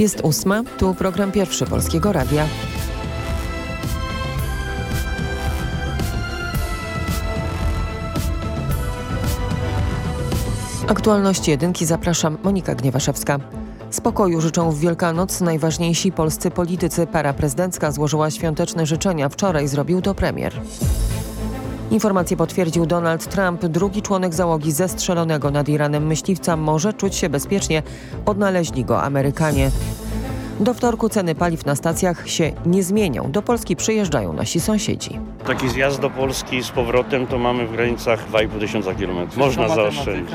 Jest ósma, tu program pierwszy Polskiego Radia. Aktualności jedynki zapraszam Monika Gniewaszewska. Spokoju życzą w Wielkanoc najważniejsi polscy politycy. Para prezydencka złożyła świąteczne życzenia. Wczoraj zrobił to premier. Informację potwierdził Donald Trump. Drugi członek załogi zestrzelonego nad Iranem myśliwca może czuć się bezpiecznie. Odnaleźli go Amerykanie. Do wtorku ceny paliw na stacjach się nie zmienią. Do Polski przyjeżdżają nasi sąsiedzi. Taki zjazd do Polski z powrotem to mamy w granicach 2,5 tysiąca kilometrów. Można zaoszczędzić.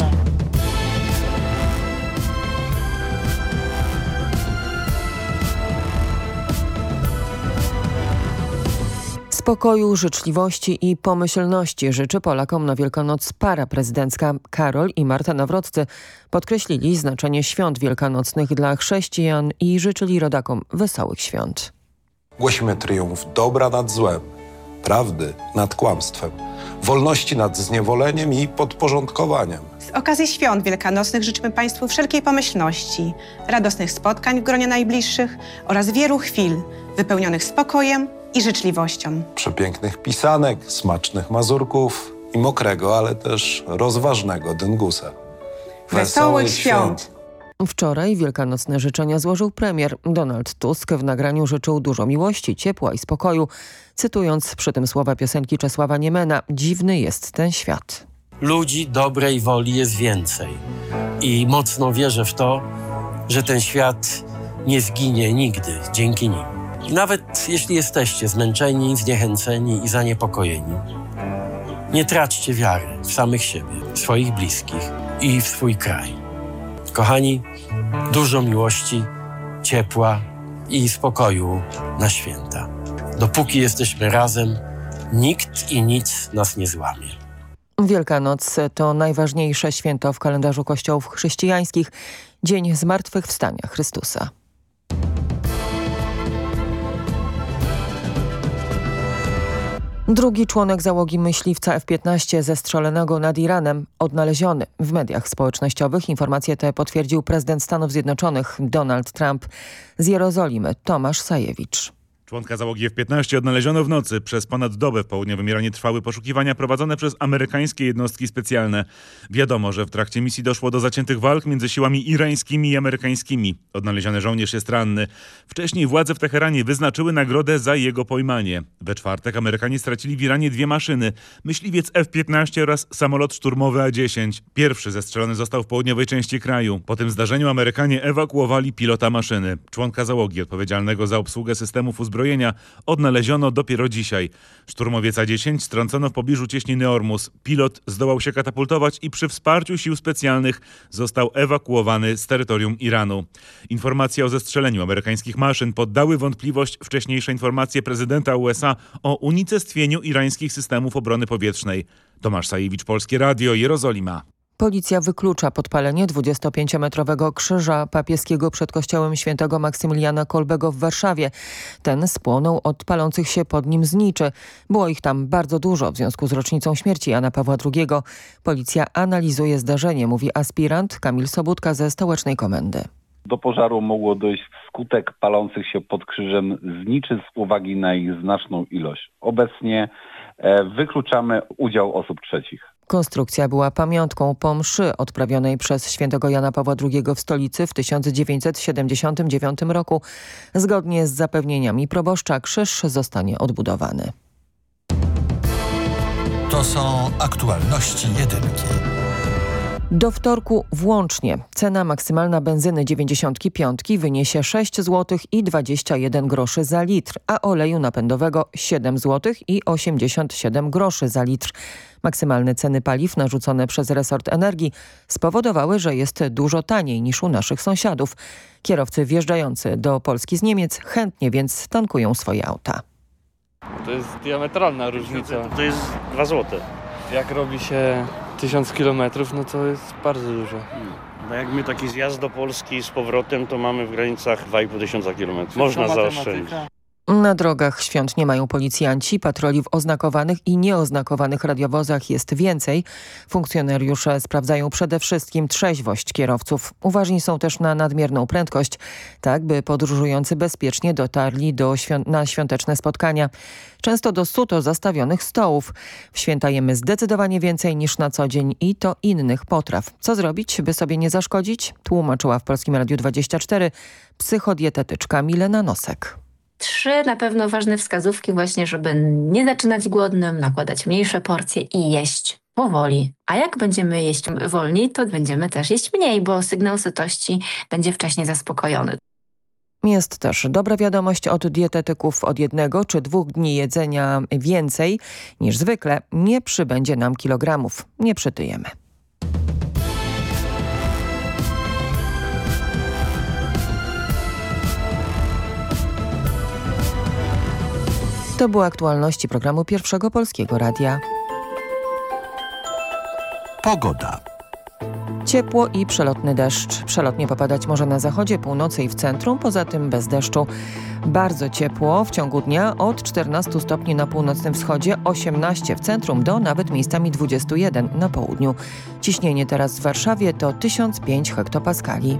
Spokoju, życzliwości i pomyślności życzy Polakom na Wielkanoc para prezydencka Karol i Marta Nawroccy. Podkreślili znaczenie świąt wielkanocnych dla chrześcijan i życzyli rodakom wesołych świąt. Głosimy triumf dobra nad złem, prawdy nad kłamstwem, wolności nad zniewoleniem i podporządkowaniem. Z okazji świąt wielkanocnych życzymy Państwu wszelkiej pomyślności, radosnych spotkań w gronie najbliższych oraz wielu chwil wypełnionych spokojem i życzliwością. Przepięknych pisanek, smacznych mazurków i mokrego, ale też rozważnego dyngusa. Wesołych świąt! Wczoraj wielkanocne życzenia złożył premier. Donald Tusk w nagraniu życzył dużo miłości, ciepła i spokoju, cytując przy tym słowa piosenki Czesława Niemena Dziwny jest ten świat. Ludzi dobrej woli jest więcej i mocno wierzę w to, że ten świat nie zginie nigdy dzięki nim. Nawet jeśli jesteście zmęczeni, zniechęceni i zaniepokojeni, nie traćcie wiary w samych siebie, w swoich bliskich i w swój kraj. Kochani, dużo miłości, ciepła i spokoju na święta. Dopóki jesteśmy razem, nikt i nic nas nie złamie. Wielkanoc to najważniejsze święto w kalendarzu kościołów chrześcijańskich, Dzień Zmartwychwstania Chrystusa. Drugi członek załogi myśliwca F-15 zestrzelonego nad Iranem odnaleziony. W mediach społecznościowych informacje te potwierdził prezydent Stanów Zjednoczonych Donald Trump z Jerozolimy Tomasz Sajewicz. Członka załogi F-15 odnaleziono w nocy. Przez ponad dobę w południowym Iranie trwały poszukiwania prowadzone przez amerykańskie jednostki specjalne. Wiadomo, że w trakcie misji doszło do zaciętych walk między siłami irańskimi i amerykańskimi. Odnaleziony żołnierz jest ranny. Wcześniej władze w Teheranie wyznaczyły nagrodę za jego pojmanie. We czwartek Amerykanie stracili w Iranie dwie maszyny. Myśliwiec F-15 oraz samolot szturmowy A-10. Pierwszy zestrzelony został w południowej części kraju. Po tym zdarzeniu Amerykanie ewakuowali pilota maszyny. Członka załogi odpowiedzialnego za obsługę systemów uzbrojenia uzbrojenia odnaleziono dopiero dzisiaj. Szturmowiec A-10 strącono w pobliżu cieśniny Ormus. Pilot zdołał się katapultować i przy wsparciu sił specjalnych został ewakuowany z terytorium Iranu. Informacje o zestrzeleniu amerykańskich maszyn poddały wątpliwość wcześniejsze informacje prezydenta USA o unicestwieniu irańskich systemów obrony powietrznej. Tomasz Sajewicz, Polskie Radio, Jerozolima. Policja wyklucza podpalenie 25-metrowego krzyża papieskiego przed kościołem świętego Maksymiliana Kolbego w Warszawie. Ten spłonął od palących się pod nim zniczy. Było ich tam bardzo dużo w związku z rocznicą śmierci Jana Pawła II. Policja analizuje zdarzenie, mówi aspirant Kamil Sobudka ze Stołecznej Komendy. Do pożaru mogło dojść wskutek palących się pod krzyżem zniczy z uwagi na ich znaczną ilość. Obecnie e, wykluczamy udział osób trzecich. Konstrukcja była pamiątką po mszy odprawionej przez świętego Jana Pawła II w stolicy w 1979 roku. Zgodnie z zapewnieniami proboszcza krzyż zostanie odbudowany. To są aktualności jedynki. Do wtorku włącznie cena maksymalna benzyny 95 wyniesie 6 zł i 21 groszy za litr, a oleju napędowego 7 zł i 87 groszy za litr. Maksymalne ceny paliw narzucone przez resort energii spowodowały, że jest dużo taniej niż u naszych sąsiadów. Kierowcy wjeżdżający do Polski z Niemiec chętnie więc tankują swoje auta. To jest diametralna różnica. To jest 2 zł. Jak robi się 1000 kilometrów, no to jest bardzo dużo. No jak my taki zjazd do Polski z powrotem to mamy w granicach 2,5 tysiąca kilometrów. Można zaoszczędzić. Na drogach świąt nie mają policjanci, patroli w oznakowanych i nieoznakowanych radiowozach jest więcej. Funkcjonariusze sprawdzają przede wszystkim trzeźwość kierowców. Uważni są też na nadmierną prędkość, tak by podróżujący bezpiecznie dotarli do na świąteczne spotkania. Często do suto zastawionych stołów. W święta jemy zdecydowanie więcej niż na co dzień i to innych potraw. Co zrobić, by sobie nie zaszkodzić? Tłumaczyła w Polskim Radiu 24 psychodietetyczka Milena Nosek. Trzy na pewno ważne wskazówki właśnie, żeby nie zaczynać głodnym, nakładać mniejsze porcje i jeść powoli. A jak będziemy jeść wolniej, to będziemy też jeść mniej, bo sygnał sytości będzie wcześniej zaspokojony. Jest też dobra wiadomość od dietetyków od jednego czy dwóch dni jedzenia więcej niż zwykle nie przybędzie nam kilogramów. Nie przytyjemy. To były aktualności programu Pierwszego Polskiego Radia. Pogoda. Ciepło i przelotny deszcz. Przelotnie popadać może na zachodzie, północy i w centrum, poza tym bez deszczu. Bardzo ciepło w ciągu dnia od 14 stopni na północnym wschodzie, 18 w centrum do nawet miejscami 21 na południu. Ciśnienie teraz w Warszawie to 1005 hektopaskali.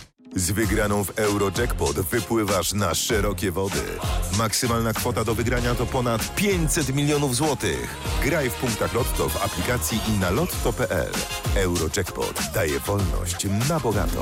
Z wygraną w Eurojackpot wypływasz na szerokie wody. Maksymalna kwota do wygrania to ponad 500 milionów złotych. Graj w punktach Lotto w aplikacji i na lotto.pl. Eurojackpot daje wolność na bogato.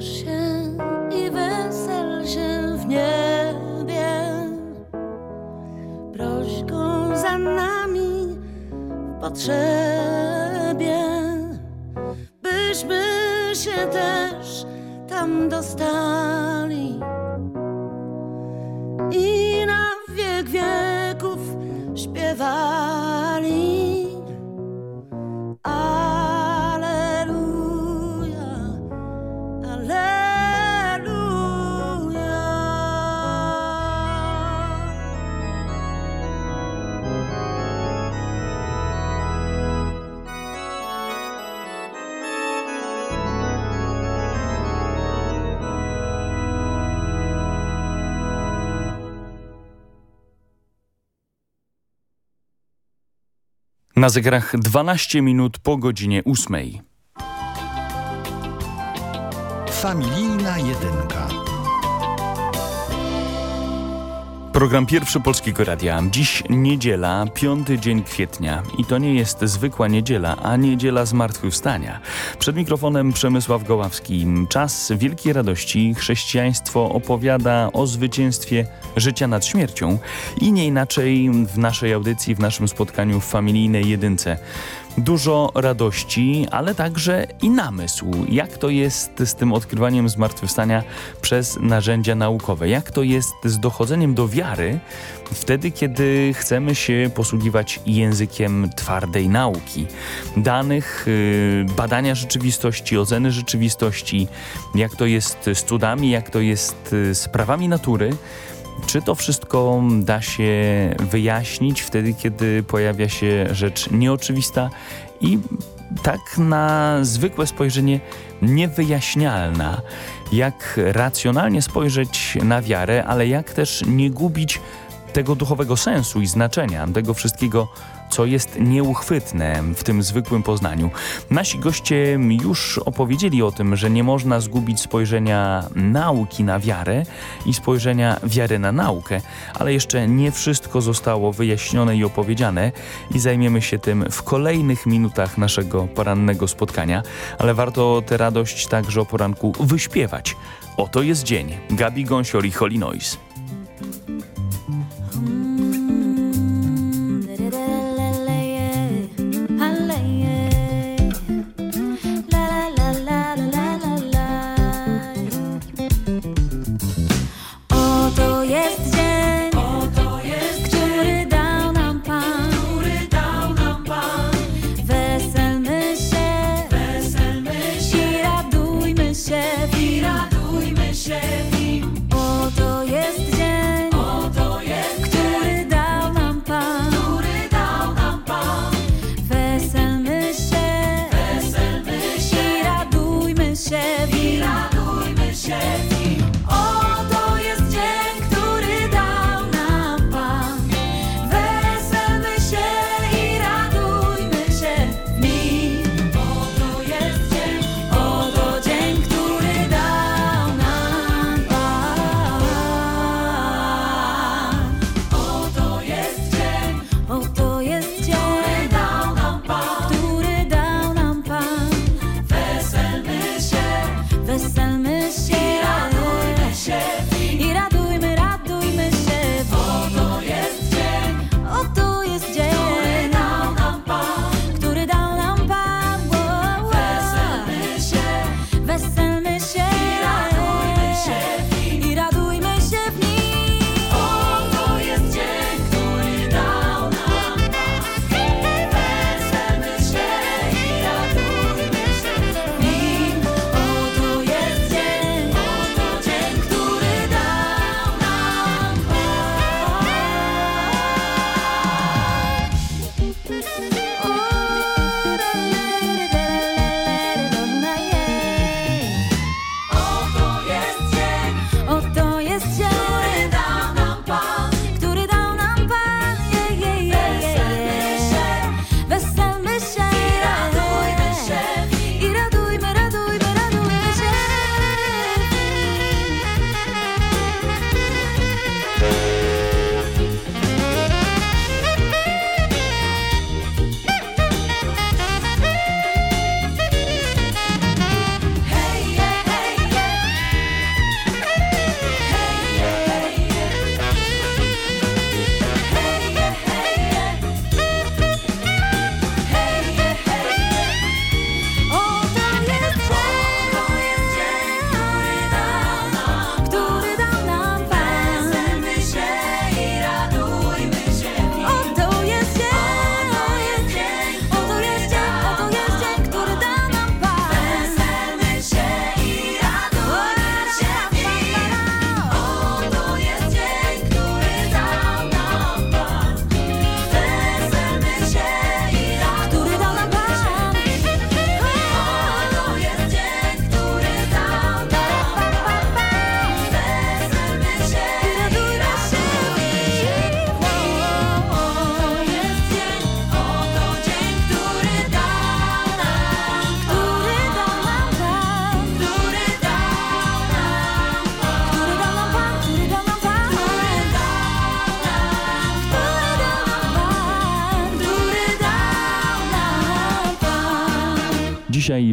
实现 Na zegarach 12 minut po godzinie 8. Familijna jedynka. Program pierwszy Polskiego Radia. Dziś niedziela, piąty dzień kwietnia. I to nie jest zwykła niedziela, a niedziela zmartwychwstania. Przed mikrofonem Przemysław Goławski. Czas wielkiej radości. Chrześcijaństwo opowiada o zwycięstwie życia nad śmiercią. I nie inaczej w naszej audycji, w naszym spotkaniu w familijnej jedynce. Dużo radości, ale także i namysł. Jak to jest z tym odkrywaniem zmartwychwstania przez narzędzia naukowe? Jak to jest z dochodzeniem do wiary wtedy, kiedy chcemy się posługiwać językiem twardej nauki? Danych, yy, badania rzeczywistości, oceny rzeczywistości, jak to jest z cudami, jak to jest y, z prawami natury. Czy to wszystko da się wyjaśnić wtedy, kiedy pojawia się rzecz nieoczywista i tak na zwykłe spojrzenie niewyjaśnialna? Jak racjonalnie spojrzeć na wiarę, ale jak też nie gubić tego duchowego sensu i znaczenia, tego wszystkiego, co jest nieuchwytne w tym zwykłym poznaniu. Nasi goście już opowiedzieli o tym, że nie można zgubić spojrzenia nauki na wiarę i spojrzenia wiary na naukę, ale jeszcze nie wszystko zostało wyjaśnione i opowiedziane i zajmiemy się tym w kolejnych minutach naszego porannego spotkania, ale warto tę radość także o poranku wyśpiewać. Oto jest dzień. Gabi Gąsior i Holly Noise.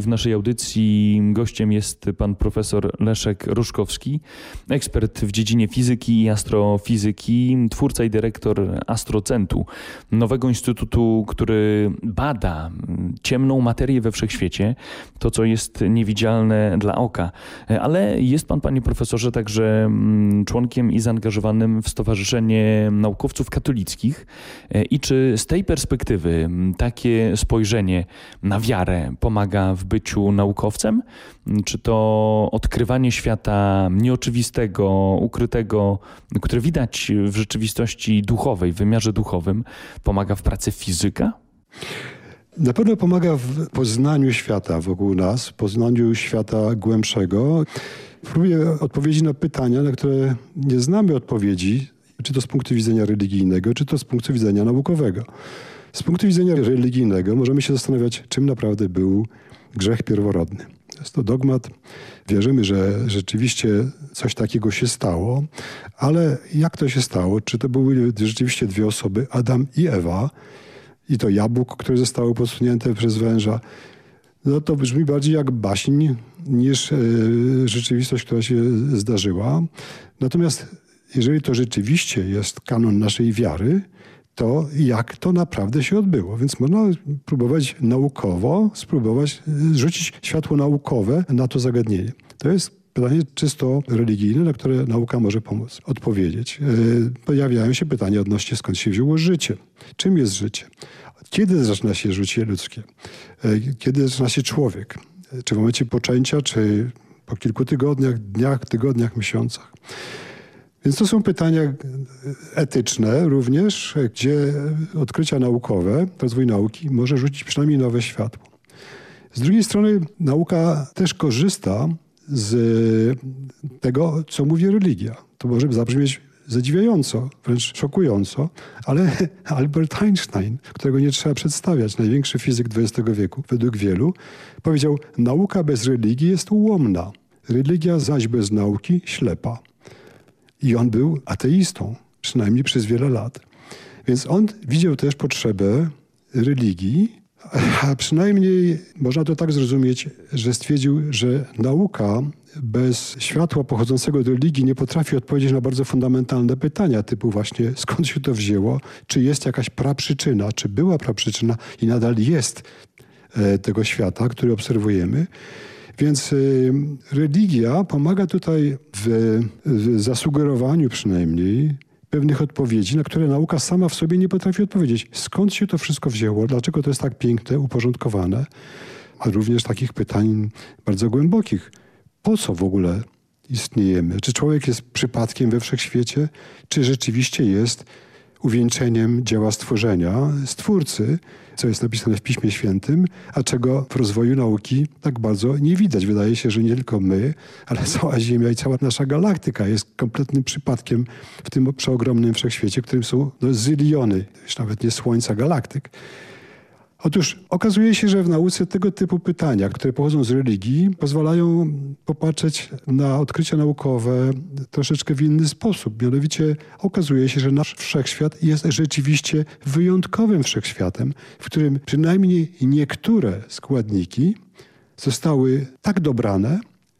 W naszej audycji gościem jest pan profesor Leszek Ruszkowski, ekspert w dziedzinie fizyki i astrofizyki, twórca i dyrektor Astrocentu, nowego instytutu, który bada ciemną materię we wszechświecie, to co jest niewidzialne dla oka. Ale jest pan, panie profesorze, także mm, członkiem i zaangażowanym w Stowarzyszenie Naukowców Katolickich. I czy z tej perspektywy takie spojrzenie na wiarę pomaga w byciu naukowcem? Czy to odkrywanie świata nieoczywistego, ukrytego, które widać w rzeczywistości duchowej, w wymiarze duchowym, pomaga w pracy fizyka? Na pewno pomaga w poznaniu świata wokół nas, poznaniu świata głębszego. Próbuję odpowiedzi na pytania, na które nie znamy odpowiedzi, czy to z punktu widzenia religijnego, czy to z punktu widzenia naukowego. Z punktu widzenia religijnego możemy się zastanawiać, czym naprawdę był grzech pierworodny. Jest to dogmat. Wierzymy, że rzeczywiście coś takiego się stało, ale jak to się stało? Czy to były rzeczywiście dwie osoby, Adam i Ewa, i to jabłko, które zostało podsunięte przez węża? No to brzmi bardziej jak baśń niż e, rzeczywistość, która się zdarzyła. Natomiast jeżeli to rzeczywiście jest kanon naszej wiary, to jak to naprawdę się odbyło. Więc można próbować naukowo, spróbować rzucić światło naukowe na to zagadnienie. To jest pytanie czysto religijne, na które nauka może pomóc odpowiedzieć. E, pojawiają się pytania odnośnie skąd się wzięło życie. Czym jest życie? Kiedy zaczyna się życie ludzkie? E, kiedy zaczyna się człowiek? E, czy w momencie poczęcia, czy po kilku tygodniach, dniach, tygodniach, miesiącach? Więc to są pytania etyczne również, gdzie odkrycia naukowe, rozwój nauki może rzucić przynajmniej nowe światło. Z drugiej strony nauka też korzysta z tego, co mówi religia. To może zabrzmieć zadziwiająco, wręcz szokująco, ale Albert Einstein, którego nie trzeba przedstawiać, największy fizyk XX wieku, według wielu, powiedział: Nauka bez religii jest ułomna, religia zaś bez nauki ślepa. I on był ateistą, przynajmniej przez wiele lat. Więc on widział też potrzebę religii, a przynajmniej można to tak zrozumieć, że stwierdził, że nauka bez światła pochodzącego od religii nie potrafi odpowiedzieć na bardzo fundamentalne pytania, typu właśnie skąd się to wzięło, czy jest jakaś praprzyczyna, czy była praprzyczyna i nadal jest e, tego świata, który obserwujemy. Więc y, religia pomaga tutaj w, w zasugerowaniu przynajmniej pewnych odpowiedzi, na które nauka sama w sobie nie potrafi odpowiedzieć. Skąd się to wszystko wzięło? Dlaczego to jest tak piękne, uporządkowane? A również takich pytań bardzo głębokich. Po co w ogóle istniejemy? Czy człowiek jest przypadkiem we wszechświecie? Czy rzeczywiście jest uwieńczeniem dzieła stworzenia, stwórcy, co jest napisane w Piśmie Świętym, a czego w rozwoju nauki tak bardzo nie widać. Wydaje się, że nie tylko my, ale cała Ziemia i cała nasza galaktyka jest kompletnym przypadkiem w tym przeogromnym wszechświecie, w którym są no, zyliony, już nawet nie słońca, galaktyk. Otóż okazuje się, że w nauce tego typu pytania, które pochodzą z religii, pozwalają popatrzeć na odkrycia naukowe troszeczkę w inny sposób. Mianowicie okazuje się, że nasz wszechświat jest rzeczywiście wyjątkowym wszechświatem, w którym przynajmniej niektóre składniki zostały tak dobrane,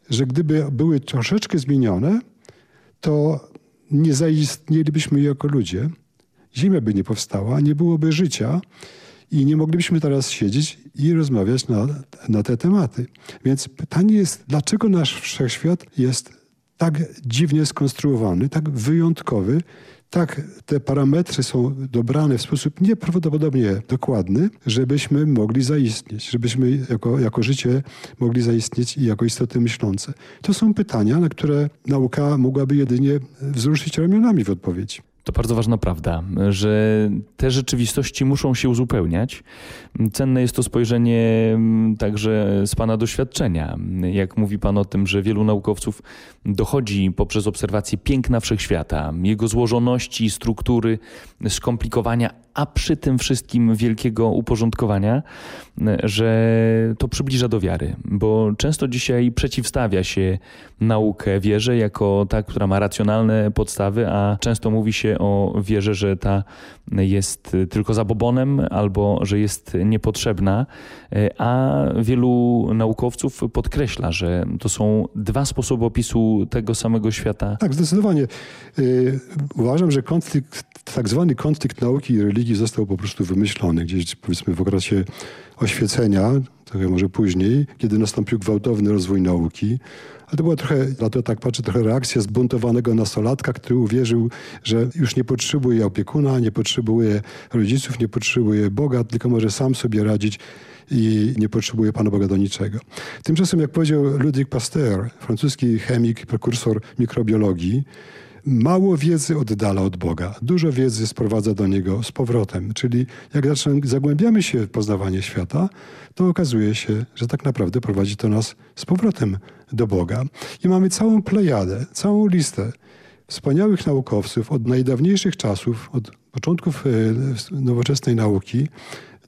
że gdyby były troszeczkę zmienione, to nie zaistnielibyśmy jako ludzie. Ziemia by nie powstała, nie byłoby życia i nie moglibyśmy teraz siedzieć i rozmawiać na, na te tematy. Więc pytanie jest, dlaczego nasz wszechświat jest tak dziwnie skonstruowany, tak wyjątkowy, tak te parametry są dobrane w sposób nieprawdopodobnie dokładny, żebyśmy mogli zaistnieć, żebyśmy jako, jako życie mogli zaistnieć i jako istoty myślące. To są pytania, na które nauka mogłaby jedynie wzruszyć ramionami w odpowiedzi. To bardzo ważna prawda, że te rzeczywistości muszą się uzupełniać. Cenne jest to spojrzenie mm, także z Pana doświadczenia. Jak mówi Pan o tym, że wielu naukowców dochodzi poprzez obserwację piękna wszechświata, jego złożoności, struktury, skomplikowania, a przy tym wszystkim wielkiego uporządkowania, że to przybliża do wiary, bo często dzisiaj przeciwstawia się naukę wierze jako ta, która ma racjonalne podstawy, a często mówi się się o wierze, że ta jest tylko zabobonem albo że jest niepotrzebna, a wielu naukowców podkreśla, że to są dwa sposoby opisu tego samego świata. Tak, zdecydowanie. Yy, uważam, że konflikt, tak zwany konflikt nauki i religii został po prostu wymyślony gdzieś powiedzmy w okresie oświecenia, trochę może później, kiedy nastąpił gwałtowny rozwój nauki. Ale to była trochę, to tak patrzę, trochę reakcja zbuntowanego nastolatka, który uwierzył, że już nie potrzebuje opiekuna, nie potrzebuje rodziców, nie potrzebuje Boga, tylko może sam sobie radzić i nie potrzebuje Pana Boga do niczego. Tymczasem, jak powiedział Ludwig Pasteur, francuski chemik, prekursor mikrobiologii, mało wiedzy oddala od Boga, dużo wiedzy sprowadza do Niego z powrotem. Czyli jak zagłębiamy się w poznawanie świata, to okazuje się, że tak naprawdę prowadzi to nas z powrotem do Boga. I mamy całą plejadę, całą listę wspaniałych naukowców od najdawniejszych czasów, od początków e, nowoczesnej nauki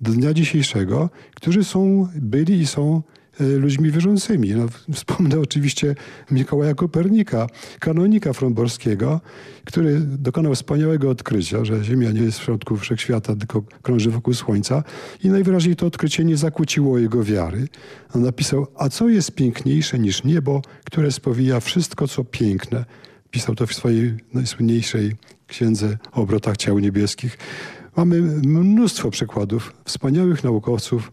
do dnia dzisiejszego, którzy są, byli i są ludźmi wierzącymi. No, wspomnę oczywiście Mikołaja Kopernika, kanonika fromborskiego, który dokonał wspaniałego odkrycia, że Ziemia nie jest w środku wszechświata, tylko krąży wokół Słońca i najwyraźniej to odkrycie nie zakłóciło jego wiary. On napisał, a co jest piękniejsze niż niebo, które spowija wszystko, co piękne. Pisał to w swojej najsłynniejszej księdze o obrotach ciał niebieskich. Mamy mnóstwo przykładów wspaniałych naukowców,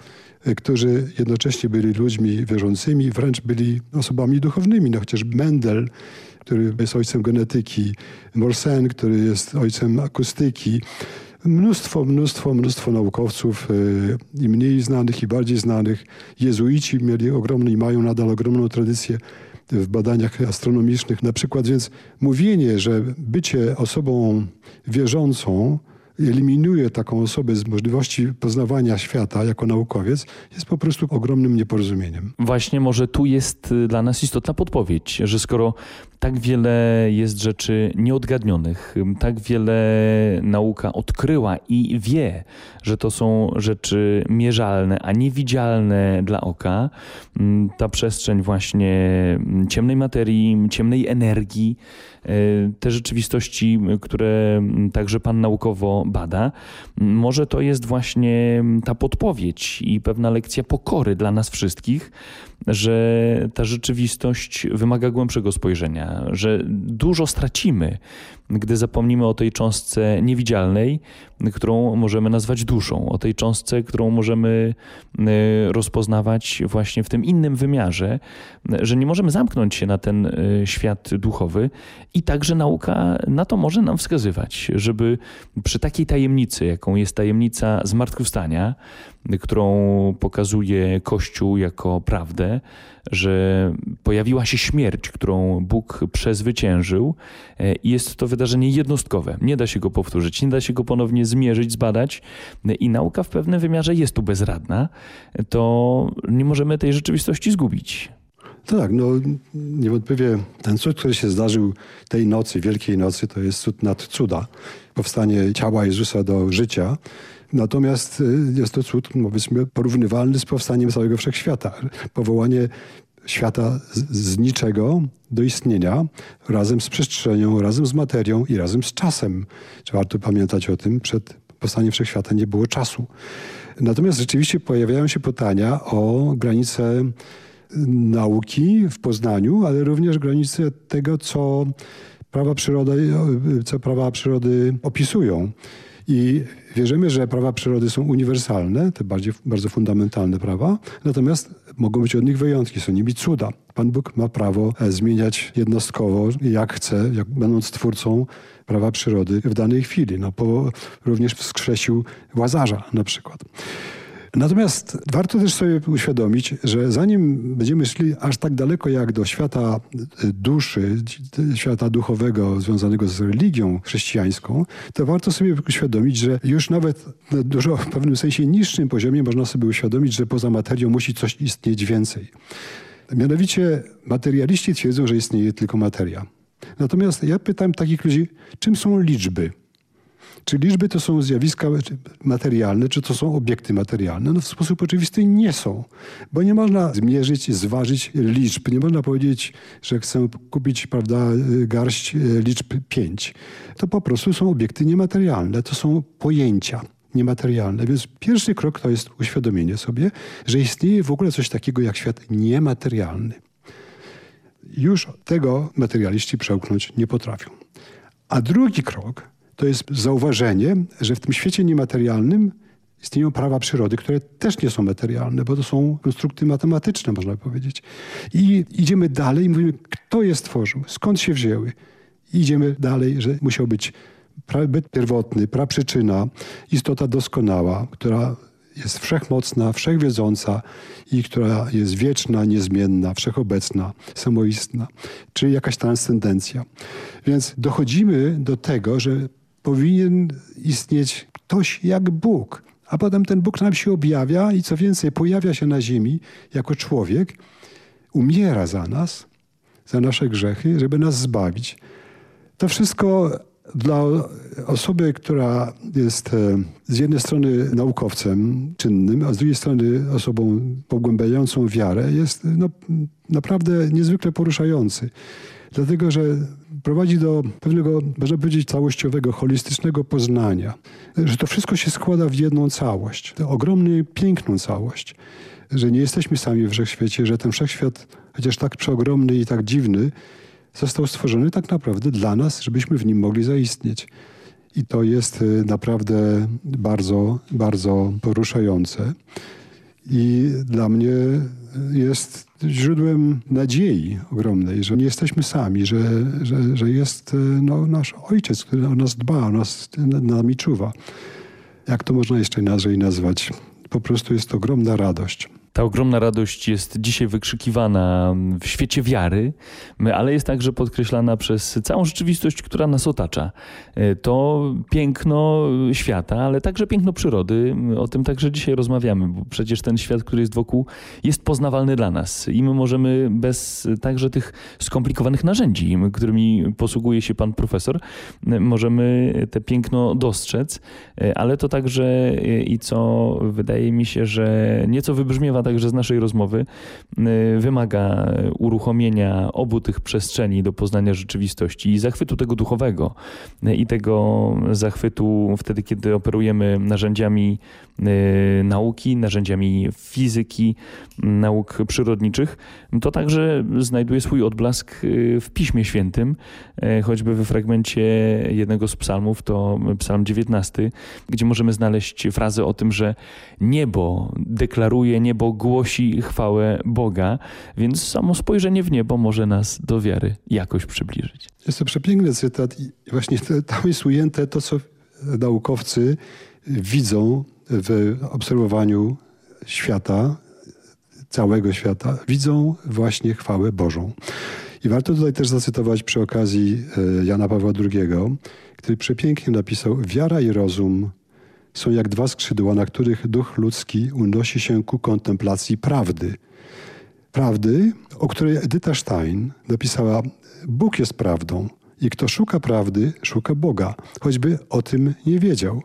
którzy jednocześnie byli ludźmi wierzącymi, wręcz byli osobami duchownymi. No, chociaż Mendel, który jest ojcem genetyki, Morsen, który jest ojcem akustyki. Mnóstwo, mnóstwo, mnóstwo naukowców e, i mniej znanych, i bardziej znanych. Jezuici mieli ogromną i mają nadal ogromną tradycję w badaniach astronomicznych na przykład. Więc mówienie, że bycie osobą wierzącą eliminuje taką osobę z możliwości poznawania świata jako naukowiec, jest po prostu ogromnym nieporozumieniem. Właśnie może tu jest y, dla nas istotna podpowiedź, że skoro tak wiele jest rzeczy nieodgadnionych, tak wiele nauka odkryła i wie, że to są rzeczy mierzalne, a niewidzialne dla oka, ta przestrzeń właśnie ciemnej materii, ciemnej energii, e, te rzeczywistości, które także Pan naukowo bada, może to jest właśnie ta podpowiedź i pewna lekcja pokory dla nas wszystkich, że ta rzeczywistość wymaga głębszego spojrzenia, że dużo stracimy, gdy zapomnimy o tej cząstce niewidzialnej, którą możemy nazwać duszą, o tej cząstce, którą możemy e, rozpoznawać właśnie w tym innym wymiarze, że nie możemy zamknąć się na ten e, świat duchowy i także nauka na to może nam wskazywać, żeby przy takiej tajemnicy, jaką jest tajemnica zmartwychwstania, którą pokazuje Kościół jako prawdę, że pojawiła się śmierć, którą Bóg przezwyciężył e, i jest to wydarzenie jednostkowe. Nie da się go powtórzyć, nie da się go ponownie zmierzyć, zbadać i nauka w pewnym wymiarze jest tu bezradna, to nie możemy tej rzeczywistości zgubić. Tak, no niewątpliwie ten cud, który się zdarzył tej nocy, Wielkiej Nocy, to jest cud nad cuda. Powstanie ciała Jezusa do życia. Natomiast y, jest to cud, powiedzmy, porównywalny z powstaniem całego wszechświata. Powołanie świata z, z niczego do istnienia razem z przestrzenią, razem z materią i razem z czasem. Warto pamiętać o tym, przed powstaniem wszechświata nie było czasu. Natomiast rzeczywiście pojawiają się pytania o granice nauki w Poznaniu, ale również granice tego, co prawa przyrody, co prawa przyrody opisują. I wierzymy, że prawa przyrody są uniwersalne, te bardziej, bardzo fundamentalne prawa, natomiast mogą być od nich wyjątki, są nimi cuda. Pan Bóg ma prawo e, zmieniać jednostkowo, jak chce, jak będąc twórcą prawa przyrody w danej chwili. No, po, również wskrzesił Łazarza na przykład. Natomiast warto też sobie uświadomić, że zanim będziemy szli aż tak daleko jak do świata e, duszy, świata duchowego związanego z religią chrześcijańską, to warto sobie uświadomić, że już nawet na dużo w pewnym sensie niższym poziomie można sobie uświadomić, że poza materią musi coś istnieć więcej. Mianowicie materialiści twierdzą, że istnieje tylko materia. Natomiast ja pytam takich ludzi, czym są liczby? Czy liczby to są zjawiska materialne, czy to są obiekty materialne? No w sposób oczywisty nie są, bo nie można zmierzyć, zważyć liczb. Nie można powiedzieć, że chcę kupić prawda, garść liczb pięć. To po prostu są obiekty niematerialne, to są pojęcia niematerialne. Więc pierwszy krok to jest uświadomienie sobie, że istnieje w ogóle coś takiego jak świat niematerialny. Już tego materialiści przełknąć nie potrafią. A drugi krok to jest zauważenie, że w tym świecie niematerialnym istnieją prawa przyrody, które też nie są materialne, bo to są konstrukty matematyczne, można powiedzieć. I idziemy dalej i mówimy, kto je stworzył, skąd się wzięły. I idziemy dalej, że musiał być byt pierwotny, praprzyczyna, istota doskonała, która jest wszechmocna, wszechwiedząca i która jest wieczna, niezmienna, wszechobecna, samoistna, czy jakaś transcendencja. Więc dochodzimy do tego, że powinien istnieć ktoś jak Bóg, a potem ten Bóg nam się objawia i co więcej, pojawia się na ziemi jako człowiek, umiera za nas, za nasze grzechy, żeby nas zbawić. To wszystko dla osoby, która jest e, z jednej strony naukowcem czynnym, a z drugiej strony osobą pogłębiającą wiarę, jest no, naprawdę niezwykle poruszający. Dlatego, że prowadzi do pewnego, można powiedzieć, całościowego, holistycznego poznania. Że to wszystko się składa w jedną całość. To ogromną, piękną całość. Że nie jesteśmy sami w wszechświecie, że ten wszechświat, chociaż tak przeogromny i tak dziwny, został stworzony tak naprawdę dla nas, żebyśmy w nim mogli zaistnieć. I to jest y, naprawdę bardzo, bardzo poruszające. I dla mnie jest źródłem nadziei ogromnej, że nie jesteśmy sami, że, że, że jest y, no, nasz ojciec, który o nas dba, o nas nami czuwa. Jak to można jeszcze inaczej nazwać? Po prostu jest ogromna radość. Ta ogromna radość jest dzisiaj wykrzykiwana w świecie wiary, ale jest także podkreślana przez całą rzeczywistość, która nas otacza. E, to piękno świata, ale także piękno przyrody. O tym także dzisiaj rozmawiamy, bo przecież ten świat, który jest wokół, jest poznawalny dla nas i my możemy bez także tych skomplikowanych narzędzi, którymi posługuje się pan profesor, możemy te piękno dostrzec, e, ale to także e, i co wydaje mi się, że nieco wybrzmiewa także z naszej rozmowy, y, wymaga uruchomienia obu tych przestrzeni do poznania rzeczywistości i zachwytu tego duchowego y, i tego zachwytu wtedy, kiedy operujemy narzędziami y, nauki, narzędziami fizyki, nauk przyrodniczych, to także znajduje swój odblask w Piśmie Świętym, choćby we fragmencie jednego z psalmów, to psalm 19, gdzie możemy znaleźć frazę o tym, że niebo deklaruje, niebo głosi chwałę Boga, więc samo spojrzenie w niebo może nas do wiary jakoś przybliżyć. Jest to przepiękny cytat i właśnie tam jest ujęte to, co naukowcy widzą w obserwowaniu świata, całego świata, widzą właśnie chwałę Bożą. I warto tutaj też zacytować przy okazji e, Jana Pawła II, który przepięknie napisał: Wiara i rozum są jak dwa skrzydła, na których duch ludzki unosi się ku kontemplacji prawdy. Prawdy, o której Edyta Stein napisała: Bóg jest prawdą i kto szuka prawdy, szuka Boga, choćby o tym nie wiedział.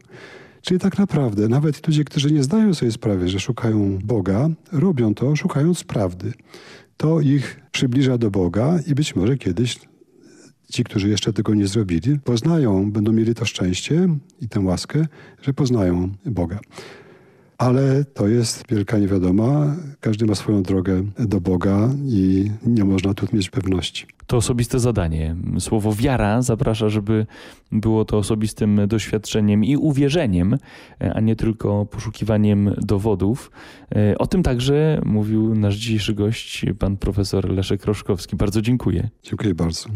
Czyli tak naprawdę nawet ludzie, którzy nie zdają sobie sprawy, że szukają Boga, robią to szukając prawdy. To ich przybliża do Boga i być może kiedyś ci, którzy jeszcze tego nie zrobili, poznają, będą mieli to szczęście i tę łaskę, że poznają Boga. Ale to jest wielka niewiadoma. Każdy ma swoją drogę do Boga i nie można tu mieć pewności. To osobiste zadanie. Słowo wiara zaprasza, żeby było to osobistym doświadczeniem i uwierzeniem, a nie tylko poszukiwaniem dowodów. O tym także mówił nasz dzisiejszy gość, pan profesor Leszek Roszkowski. Bardzo dziękuję. Dziękuję bardzo.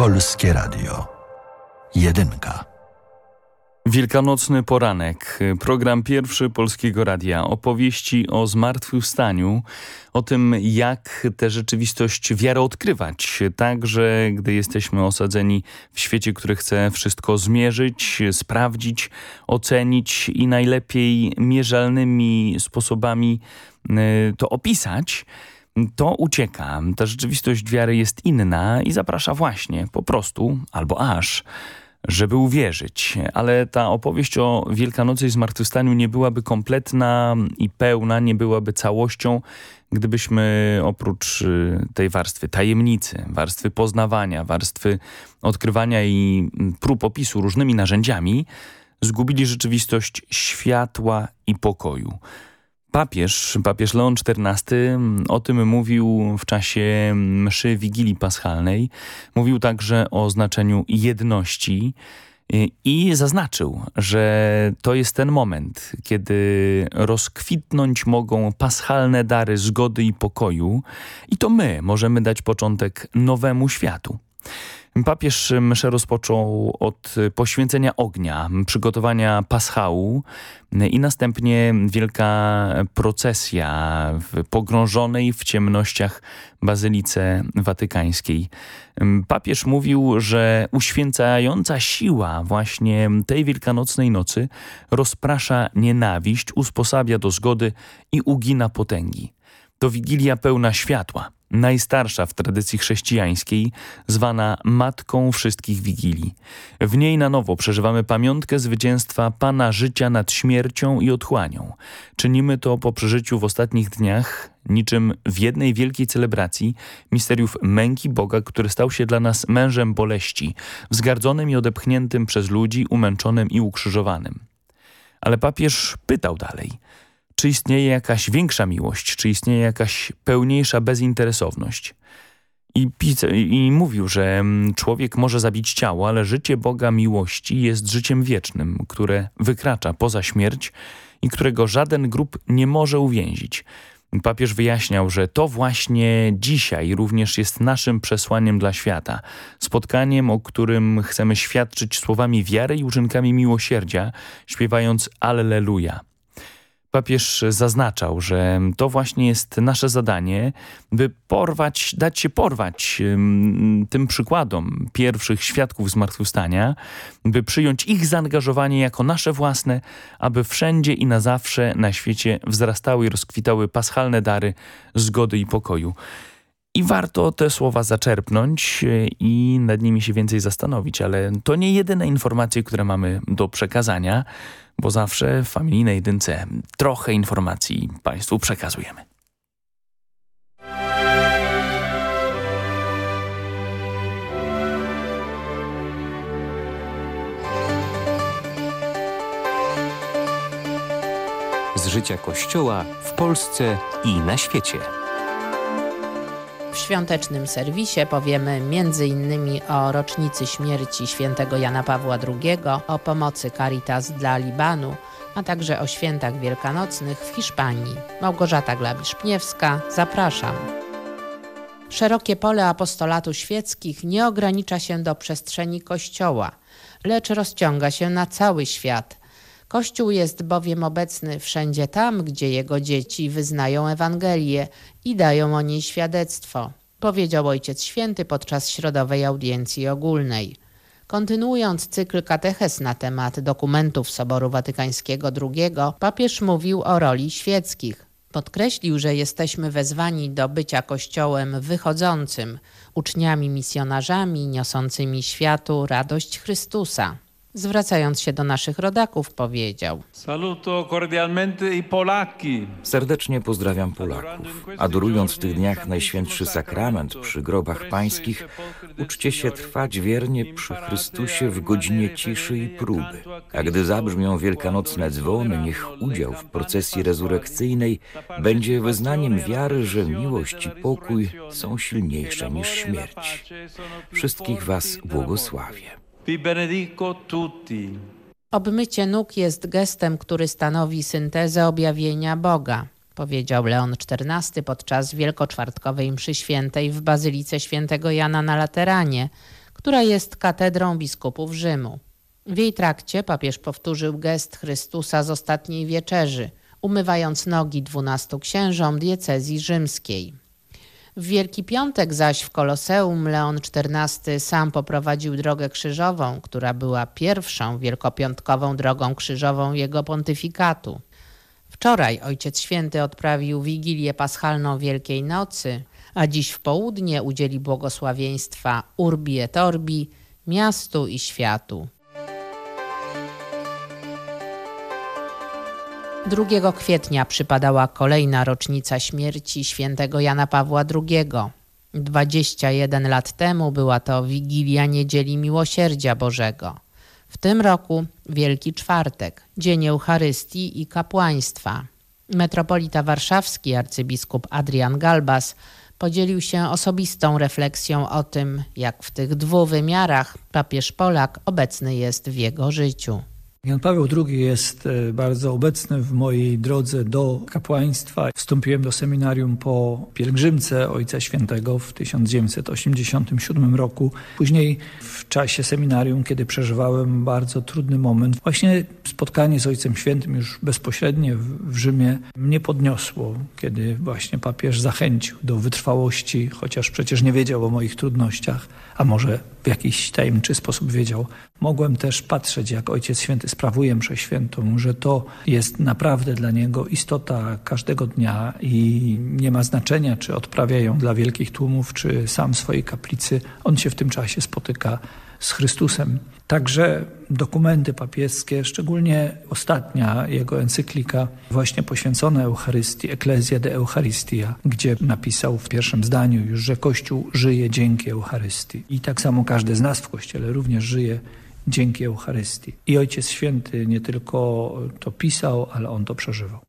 Polskie Radio. Jedynka. Wielkanocny poranek, program pierwszy Polskiego Radia, opowieści o zmartwychwstaniu, o tym jak tę rzeczywistość wiarę odkrywać, także gdy jesteśmy osadzeni w świecie, który chce wszystko zmierzyć, sprawdzić, ocenić i najlepiej mierzalnymi sposobami y, to opisać, to ucieka. Ta rzeczywistość wiary jest inna i zaprasza właśnie po prostu, albo aż, żeby uwierzyć. Ale ta opowieść o Wielkanocy i Zmartwychwstaniu nie byłaby kompletna i pełna, nie byłaby całością, gdybyśmy oprócz y, tej warstwy tajemnicy, warstwy poznawania, warstwy odkrywania i prób opisu różnymi narzędziami, zgubili rzeczywistość światła i pokoju. Papież, papież Leon XIV o tym mówił w czasie mszy Wigilii Paschalnej. Mówił także o znaczeniu jedności i zaznaczył, że to jest ten moment, kiedy rozkwitnąć mogą paschalne dary zgody i pokoju i to my możemy dać początek nowemu światu. Papież mszę rozpoczął od poświęcenia ognia, przygotowania paschału i następnie wielka procesja w pogrążonej w ciemnościach Bazylice Watykańskiej. Papież mówił, że uświęcająca siła właśnie tej wielkanocnej nocy rozprasza nienawiść, usposabia do zgody i ugina potęgi. To wigilia pełna światła najstarsza w tradycji chrześcijańskiej, zwana Matką Wszystkich Wigilii. W niej na nowo przeżywamy pamiątkę zwycięstwa Pana życia nad śmiercią i otchłanią. Czynimy to po przeżyciu w ostatnich dniach, niczym w jednej wielkiej celebracji misteriów męki Boga, który stał się dla nas mężem boleści, wzgardzonym i odepchniętym przez ludzi, umęczonym i ukrzyżowanym. Ale papież pytał dalej – czy istnieje jakaś większa miłość, czy istnieje jakaś pełniejsza bezinteresowność. I, I, mówił, że mm, człowiek może zabić ciało, ale życie Boga miłości jest życiem wiecznym, które wykracza poza śmierć i którego żaden grób nie może uwięzić. Papież wyjaśniał, że to właśnie dzisiaj również jest naszym przesłaniem dla świata. Spotkaniem, o którym chcemy świadczyć słowami wiary i uczynkami miłosierdzia, śpiewając Alleluja. Papież zaznaczał, że to właśnie jest nasze zadanie, by porwać, dać się porwać tym przykładom pierwszych świadków zmartwychwstania, by przyjąć ich zaangażowanie jako nasze własne, aby wszędzie i na zawsze na świecie wzrastały i rozkwitały paschalne dary zgody i pokoju. I warto te słowa zaczerpnąć e, i nad nimi się więcej zastanowić, ale to nie jedyne informacje, które mamy do przekazania bo zawsze w familijnej jedynce trochę informacji Państwu przekazujemy. Z życia Kościoła w Polsce i na świecie. W świątecznym serwisie powiemy m.in. o rocznicy śmierci świętego Jana Pawła II, o pomocy Caritas dla Libanu, a także o świętach wielkanocnych w Hiszpanii. Małgorzata Glabisz-Pniewska, zapraszam. Szerokie pole apostolatu świeckich nie ogranicza się do przestrzeni Kościoła, lecz rozciąga się na cały świat. Kościół jest bowiem obecny wszędzie tam, gdzie jego dzieci wyznają Ewangelię i dają o niej świadectwo, powiedział Ojciec Święty podczas środowej audiencji ogólnej. Kontynuując cykl kateches na temat dokumentów Soboru Watykańskiego II, papież mówił o roli świeckich. Podkreślił, że jesteśmy wezwani do bycia Kościołem wychodzącym, uczniami misjonarzami niosącymi światu radość Chrystusa. Zwracając się do naszych rodaków, powiedział: Saluto cordialmente i Polaki. Serdecznie pozdrawiam Polaków. Adorując w tych dniach Najświętszy Sakrament przy grobach pańskich, uczcie się trwać wiernie przy Chrystusie w godzinie ciszy i próby. A gdy zabrzmią wielkanocne dzwony, niech udział w procesji rezurekcyjnej będzie wyznaniem wiary, że miłość i pokój są silniejsze niż śmierć. Wszystkich Was błogosławię. Vi benedico tutti. Obmycie nóg jest gestem, który stanowi syntezę objawienia Boga, powiedział Leon XIV podczas wielkoczwartkowej mszy świętej w Bazylice Świętego Jana na Lateranie, która jest katedrą biskupów Rzymu. W jej trakcie papież powtórzył gest Chrystusa z ostatniej wieczerzy, umywając nogi dwunastu księżom diecezji rzymskiej. W Wielki Piątek zaś w Koloseum Leon XIV sam poprowadził drogę krzyżową, która była pierwszą wielkopiątkową drogą krzyżową jego pontyfikatu. Wczoraj Ojciec Święty odprawił Wigilię Paschalną Wielkiej Nocy, a dziś w południe udzieli błogosławieństwa Urbi et Orbi, miastu i światu. 2 kwietnia przypadała kolejna rocznica śmierci świętego Jana Pawła II. 21 lat temu była to Wigilia Niedzieli Miłosierdzia Bożego. W tym roku Wielki Czwartek, Dzień Eucharystii i Kapłaństwa. Metropolita warszawski arcybiskup Adrian Galbas podzielił się osobistą refleksją o tym, jak w tych dwóch wymiarach papież Polak obecny jest w jego życiu. Jan Paweł II jest e, bardzo obecny w mojej drodze do kapłaństwa. Wstąpiłem do seminarium po pielgrzymce Ojca Świętego w 1987 roku. Później w czasie seminarium, kiedy przeżywałem bardzo trudny moment, właśnie spotkanie z Ojcem Świętym już bezpośrednie w Rzymie mnie podniosło, kiedy właśnie papież zachęcił do wytrwałości, chociaż przecież nie wiedział o moich trudnościach, a może w jakiś tajemniczy sposób wiedział. Mogłem też patrzeć, jak Ojciec Święty sprawuje mszę świętą, że to jest naprawdę dla niego istota każdego dnia i nie ma znaczenia, czy odprawia ją dla wielkich tłumów, czy sam w swojej kaplicy. On się w tym czasie spotyka z Chrystusem. Także dokumenty papieskie, szczególnie ostatnia jego encyklika właśnie poświęcona Eucharystii, Ecclesia de Eucharistia, gdzie napisał w pierwszym zdaniu już, że Kościół żyje dzięki Eucharystii. I tak samo każdy z nas w Kościele również żyje dzięki Eucharystii. I Ojciec Święty nie tylko to pisał, ale on to przeżywał.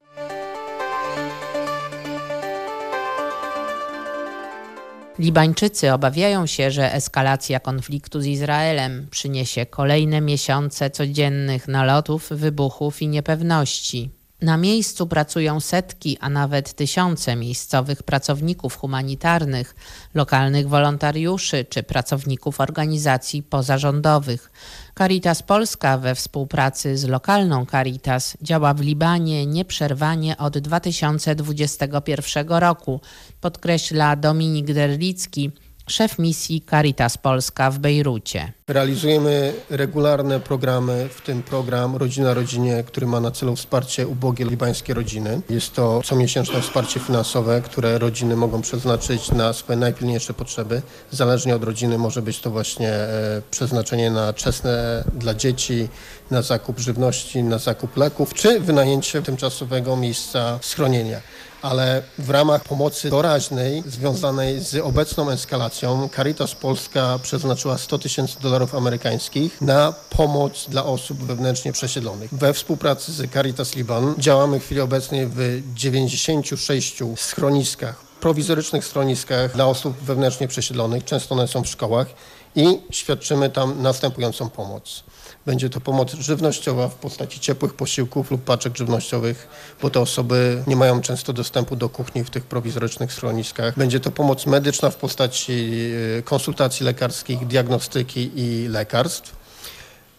Libańczycy obawiają się, że eskalacja konfliktu z Izraelem przyniesie kolejne miesiące codziennych nalotów, wybuchów i niepewności. Na miejscu pracują setki, a nawet tysiące miejscowych pracowników humanitarnych, lokalnych wolontariuszy czy pracowników organizacji pozarządowych. Caritas Polska we współpracy z lokalną Caritas działa w Libanie nieprzerwanie od 2021 roku, podkreśla Dominik Derlicki, szef misji Caritas Polska w Bejrucie. Realizujemy regularne programy, w tym program Rodzina Rodzinie, który ma na celu wsparcie ubogie libańskie rodziny. Jest to comiesięczne wsparcie finansowe, które rodziny mogą przeznaczyć na swoje najpilniejsze potrzeby. Zależnie od rodziny może być to właśnie e, przeznaczenie na czesne dla dzieci, na zakup żywności, na zakup leków, czy wynajęcie tymczasowego miejsca schronienia ale w ramach pomocy doraźnej związanej z obecną eskalacją Caritas Polska przeznaczyła 100 tysięcy dolarów amerykańskich na pomoc dla osób wewnętrznie przesiedlonych. We współpracy z Caritas Liban działamy w chwili obecnej w 96 schroniskach, prowizorycznych schroniskach dla osób wewnętrznie przesiedlonych. Często one są w szkołach i świadczymy tam następującą pomoc. Będzie to pomoc żywnościowa w postaci ciepłych posiłków lub paczek żywnościowych, bo te osoby nie mają często dostępu do kuchni w tych prowizorycznych schroniskach. Będzie to pomoc medyczna w postaci e, konsultacji lekarskich, diagnostyki i lekarstw.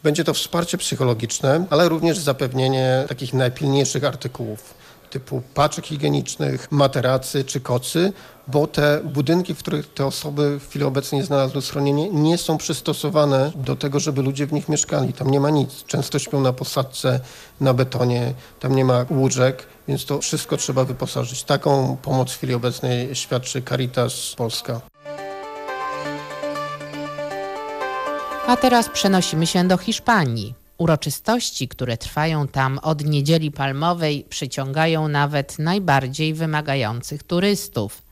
Będzie to wsparcie psychologiczne, ale również zapewnienie takich najpilniejszych artykułów typu paczek higienicznych, materacy czy kocy, bo te budynki, w których te osoby w chwili obecnej znalazły schronienie, nie są przystosowane do tego, żeby ludzie w nich mieszkali. Tam nie ma nic. Często śpią na posadce, na betonie, tam nie ma łóżek, więc to wszystko trzeba wyposażyć. Taką pomoc w chwili obecnej świadczy Caritas Polska. A teraz przenosimy się do Hiszpanii. Uroczystości, które trwają tam od niedzieli palmowej, przyciągają nawet najbardziej wymagających turystów.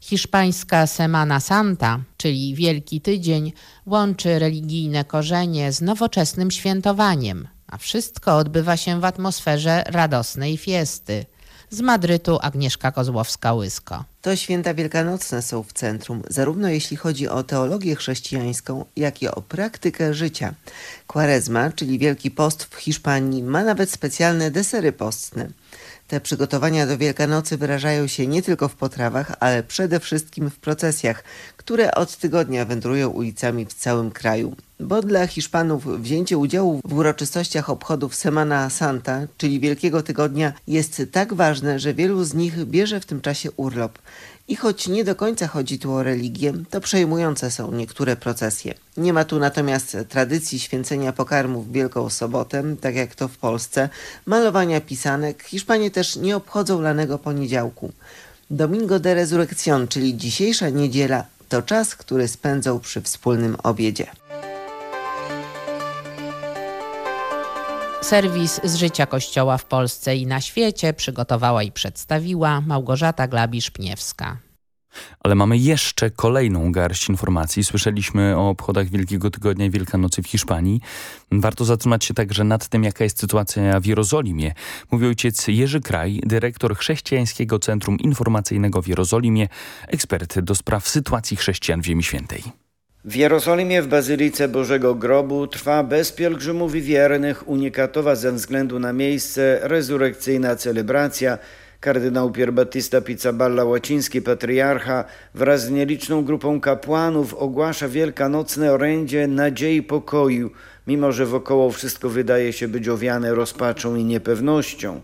Hiszpańska Semana Santa, czyli Wielki Tydzień, łączy religijne korzenie z nowoczesnym świętowaniem, a wszystko odbywa się w atmosferze radosnej fiesty. Z Madrytu Agnieszka Kozłowska-Łysko. To święta wielkanocne są w centrum, zarówno jeśli chodzi o teologię chrześcijańską, jak i o praktykę życia. Quaresma, czyli Wielki Post w Hiszpanii, ma nawet specjalne desery postne. Te przygotowania do Wielkanocy wyrażają się nie tylko w potrawach, ale przede wszystkim w procesjach, które od tygodnia wędrują ulicami w całym kraju. Bo dla Hiszpanów wzięcie udziału w uroczystościach obchodów Semana Santa, czyli Wielkiego Tygodnia, jest tak ważne, że wielu z nich bierze w tym czasie urlop. I choć nie do końca chodzi tu o religię, to przejmujące są niektóre procesje. Nie ma tu natomiast tradycji święcenia pokarmów Wielką Sobotę, tak jak to w Polsce, malowania pisanek. Hiszpanie też nie obchodzą lanego poniedziałku. Domingo de Resurrección, czyli dzisiejsza niedziela, to czas, który spędzą przy wspólnym obiedzie. Serwis z życia Kościoła w Polsce i na świecie przygotowała i przedstawiła Małgorzata Glabisz-Pniewska. Ale mamy jeszcze kolejną garść informacji. Słyszeliśmy o obchodach Wielkiego Tygodnia i Wielkanocy w Hiszpanii. Warto zatrzymać się także nad tym, jaka jest sytuacja w Jerozolimie. Mówi ojciec Jerzy Kraj, dyrektor Chrześcijańskiego Centrum Informacyjnego w Jerozolimie, ekspert do spraw sytuacji chrześcijan w Ziemi Świętej. W Jerozolimie w Bazylice Bożego Grobu trwa bez pielgrzymów i wiernych unikatowa ze względu na miejsce rezurekcyjna celebracja. Kardynał Pierbattista Pizzaballa Łaciński, patriarcha, wraz z nieliczną grupą kapłanów ogłasza wielkanocne orędzie nadziei pokoju, mimo że wokoło wszystko wydaje się być owiane rozpaczą i niepewnością.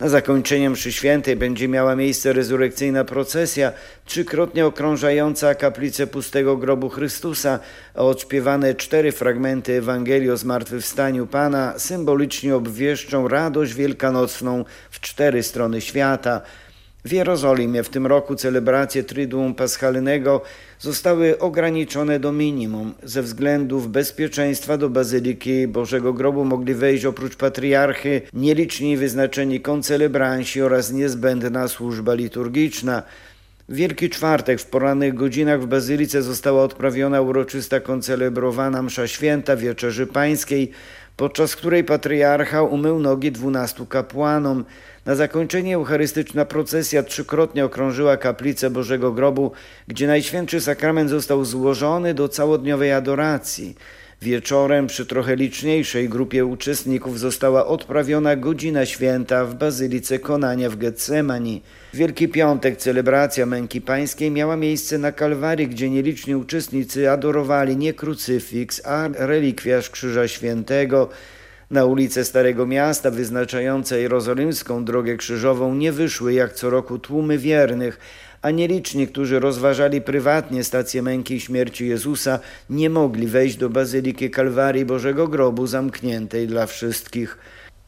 Na zakończenie mszy świętej będzie miała miejsce rezurekcyjna procesja, trzykrotnie okrążająca kaplicę pustego grobu Chrystusa, a odśpiewane cztery fragmenty Ewangelii o zmartwychwstaniu Pana symbolicznie obwieszczą radość wielkanocną w cztery strony świata – w Jerozolimie w tym roku celebracje Triduum Paschalnego zostały ograniczone do minimum. Ze względów bezpieczeństwa do Bazyliki Bożego Grobu mogli wejść oprócz patriarchy nieliczni wyznaczeni koncelebranci oraz niezbędna służba liturgiczna. Wielki Czwartek w porannych godzinach w Bazylice została odprawiona uroczysta koncelebrowana msza święta Wieczerzy Pańskiej, podczas której patriarcha umył nogi dwunastu kapłanom. Na zakończenie eucharystyczna procesja trzykrotnie okrążyła kaplicę Bożego Grobu, gdzie Najświętszy Sakrament został złożony do całodniowej adoracji. Wieczorem przy trochę liczniejszej grupie uczestników została odprawiona godzina święta w Bazylice Konania w Getsemani. W Wielki Piątek celebracja Męki Pańskiej miała miejsce na Kalwarii, gdzie nieliczni uczestnicy adorowali nie krucyfiks, a relikwiarz Krzyża Świętego. Na ulice Starego Miasta wyznaczające jerozolimską drogę krzyżową nie wyszły jak co roku tłumy wiernych, a nieliczni, którzy rozważali prywatnie stację męki i śmierci Jezusa, nie mogli wejść do Bazyliki Kalwarii Bożego Grobu zamkniętej dla wszystkich.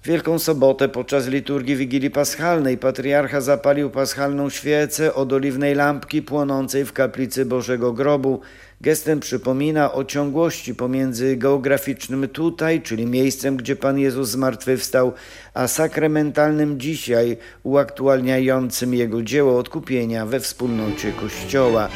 Wielką sobotę podczas liturgii Wigilii Paschalnej patriarcha zapalił paschalną świecę od oliwnej lampki płonącej w kaplicy Bożego Grobu. Gestem przypomina o ciągłości pomiędzy geograficznym tutaj, czyli miejscem, gdzie Pan Jezus zmartwychwstał, a sakramentalnym dzisiaj, uaktualniającym Jego dzieło odkupienia we wspólnocie Kościoła.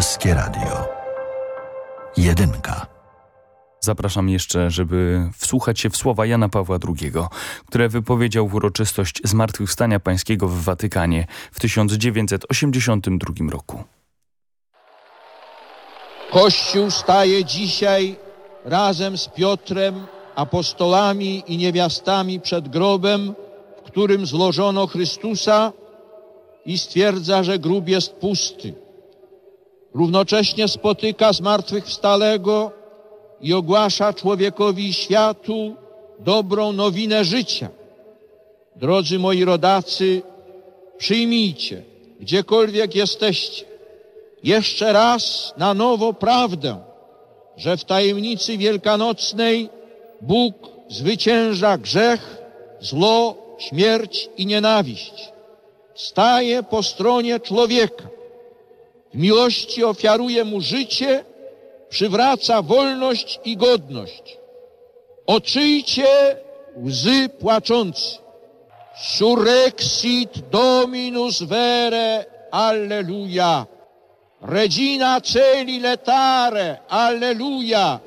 Polskie Radio. Jedynka. Zapraszam jeszcze, żeby wsłuchać się w słowa Jana Pawła II, które wypowiedział w uroczystość Zmartwychwstania Pańskiego w Watykanie w 1982 roku. Kościół staje dzisiaj razem z Piotrem, apostolami i niewiastami przed grobem, w którym złożono Chrystusa i stwierdza, że grób jest pusty. Równocześnie spotyka zmartwychwstalego i ogłasza człowiekowi światu dobrą nowinę życia. Drodzy moi rodacy, przyjmijcie, gdziekolwiek jesteście, jeszcze raz na nowo prawdę, że w tajemnicy wielkanocnej Bóg zwycięża grzech, zło, śmierć i nienawiść. Staje po stronie człowieka. W miłości ofiaruje mu życie, przywraca wolność i godność. Oczyjcie łzy płaczący. Surrexit Dominus vere, Alleluja. Regina celi letare, Alleluja.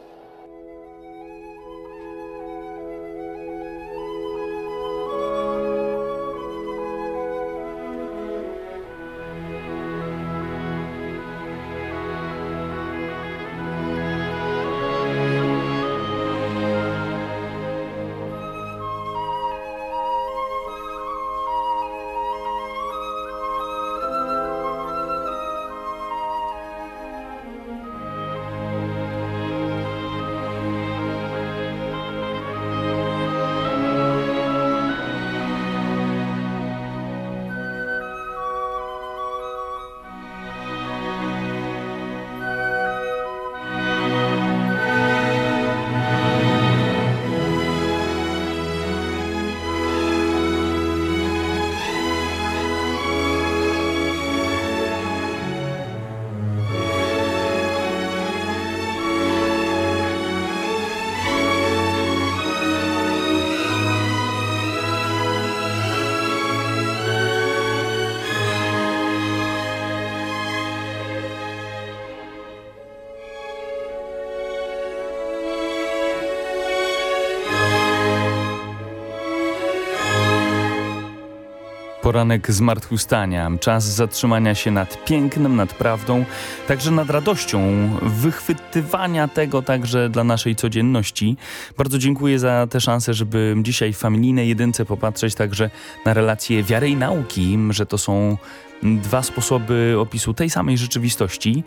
Poranek zmartwychwstania, czas zatrzymania się nad pięknem, nad prawdą, także nad radością, wychwytywania tego także dla naszej codzienności. Bardzo dziękuję za tę szansę, żeby dzisiaj w familijnej jedynce popatrzeć także na relacje wiary i nauki, że to są dwa sposoby opisu tej samej rzeczywistości.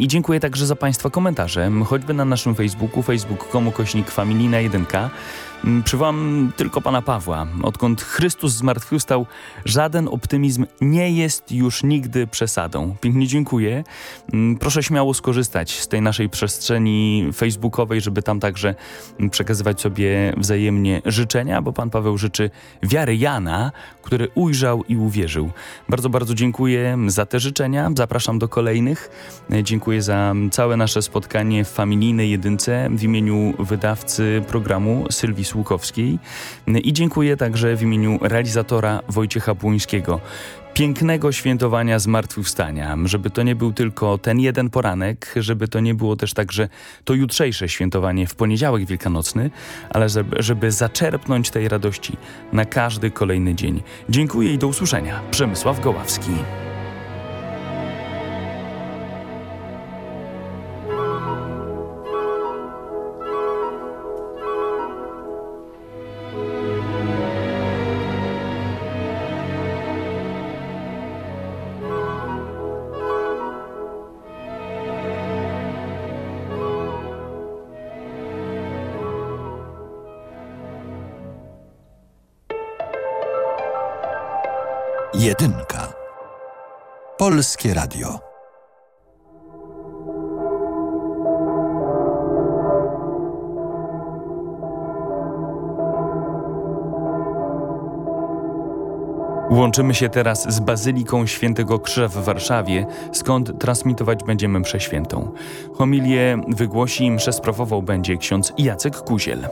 I dziękuję także za Państwa komentarze, choćby na naszym Facebooku, facebook.com kośnik familijna. Mm, przywołam tylko pana Pawła. Odkąd Chrystus zmartwychwstał, żaden optymizm nie jest już nigdy przesadą. Pięknie dziękuję. Mm, proszę śmiało skorzystać z tej naszej przestrzeni facebookowej, żeby tam także przekazywać sobie wzajemnie życzenia, bo pan Paweł życzy wiary Jana, który ujrzał i uwierzył. Bardzo, bardzo dziękuję za te życzenia. Zapraszam do kolejnych. Dziękuję za całe nasze spotkanie w familijnej jedynce w imieniu wydawcy programu Sylwii Łukowskiej i dziękuję także w imieniu realizatora Wojciecha Błońskiego pięknego świętowania zmartwychwstania, żeby to nie był tylko ten jeden poranek, żeby to nie było też także to jutrzejsze świętowanie w poniedziałek wielkanocny, ale żeby zaczerpnąć tej radości na każdy kolejny dzień. Dziękuję i do usłyszenia. Przemysław Goławski. Polskie Radio. Łączymy się teraz z Bazyliką Świętego Krzyża w Warszawie, skąd transmitować będziemy mszę świętą. Homilię wygłosi i mszę sprawował będzie ksiądz Jacek Kuziel.